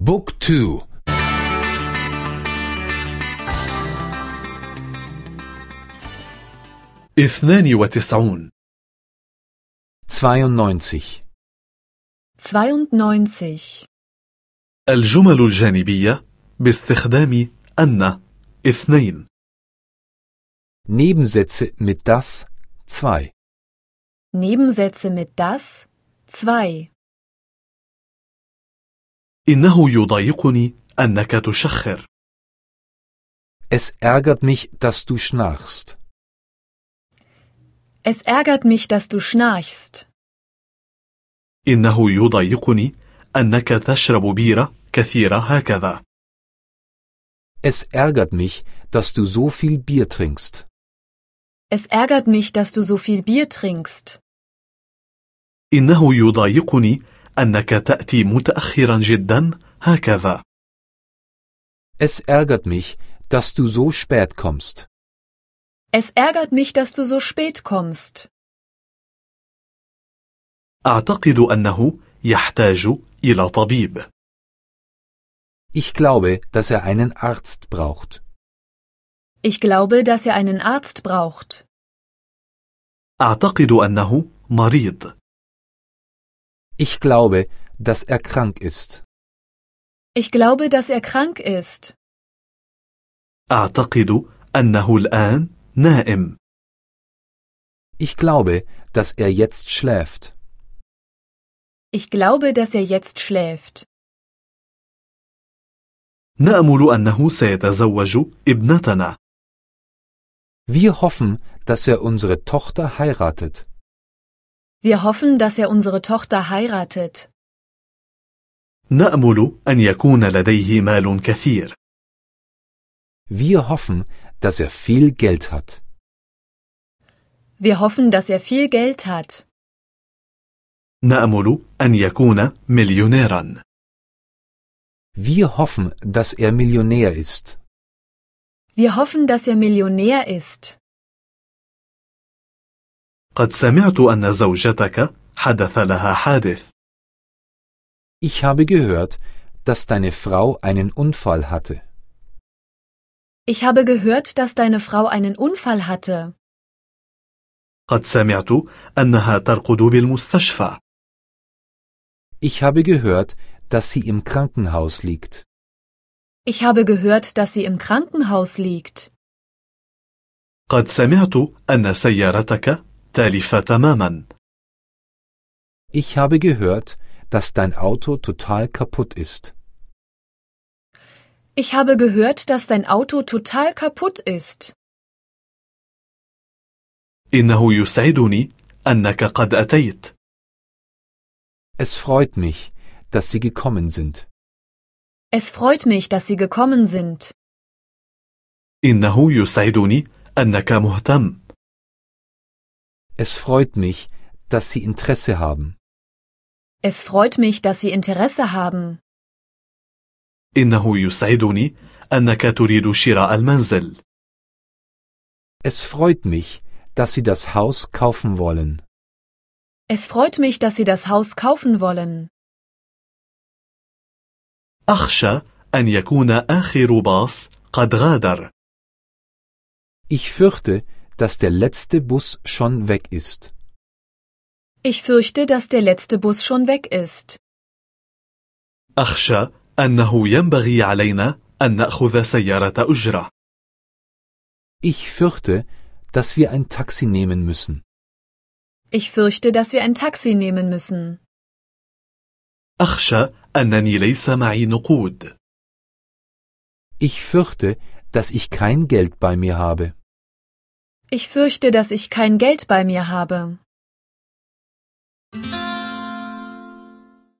بوك تو اثنان وتسعون 92. 92. الجمل الجانبية باستخدام أن اثنين Nebensätze mit das 2. Nebensätze mit das 2. إنه يضايقني أنك تشخر Es ärgert mich, dass du schnarchst. Es ärgert mich, dass du schnarchst. إنه يضايقني أنك تشرب بيرة كثيرة هكذا Es ärgert mich, dass du so viel Bier trinkst. Es ärgert mich, dass du so viel Bier trinkst. إنه يضايقني أنك تأتي متأخرا جدا هكذا Es ärgert mich, dass du so spät kommst. Es ärgert mich, dass du so spät kommst. أعتقد أنه يحتاج إلى طبيب Ich glaube, dass er einen Arzt braucht. Ich glaube, dass er einen Arzt braucht. أعتقد أنه مريض Ich glaube, dass er krank ist. Ich glaube, dass er krank ist. أعتقد أنه الآن نائم Ich glaube, dass er jetzt schläft. Ich glaube, dass er jetzt schläft. نأمل أنه سيتزوج ابنتنا Wir hoffen, dass er unsere Tochter heiratet. Wir hoffen, dass er unsere Tochter heiratet. نأمل أن يكون لديه مال كثير Wir hoffen, dass er viel Geld hat. Wir hoffen, dass er viel Geld hat. نأمل أن يكون مليونيرا Wir hoffen, dass er Millionär ist. Wir hoffen, dass er Millionär ist. قد سمعت أن زوجتك حدث لها حادث Ich habe gehört, dass deine Frau einen Unfall hatte. Ich habe gehört, dass deine Frau einen Unfall hatte. قد سمعت أنها ترقد بالمستشفى Ich habe gehört, dass sie im Krankenhaus liegt. Ich habe gehört, dass sie im Krankenhaus liegt. قد سمعت أن سيارتك تالفة تماما Ich habe gehört, dass dein Auto total kaputt ist. Ich habe gehört, dass dein Auto total kaputt ist. إنه يسعدني أنك قد أتيت Es freut mich, dass sie gekommen sind. Es freut mich, dass Sie gekommen sind. إنه يسعدني أنك مهتم Es freut mich, dass sie Interesse haben. Es freut mich, dass Sie Interesse haben. إنه يسعدني أنك تريد شراء المنزل Es freut mich, dass sie das Haus kaufen wollen. Es freut mich, dass Sie das Haus kaufen wollen. أخشى أن يكون آخر باص قد غادر Ich fürchte, dass der letzte Bus schon weg ist. Ich fürchte, dass der letzte Bus schon weg ist. أخشى أنه ينبغي علينا أن نأخذ سيارة أجرة Ich fürchte, dass wir ein Taxi nehmen müssen. Ich fürchte, dass wir ein Taxi nehmen müssen. أخشى أنني ليس معي نقود Ich fürchte, dass ich kein Geld bei mir habe. Ich fürchte, dass ich kein Geld bei mir habe.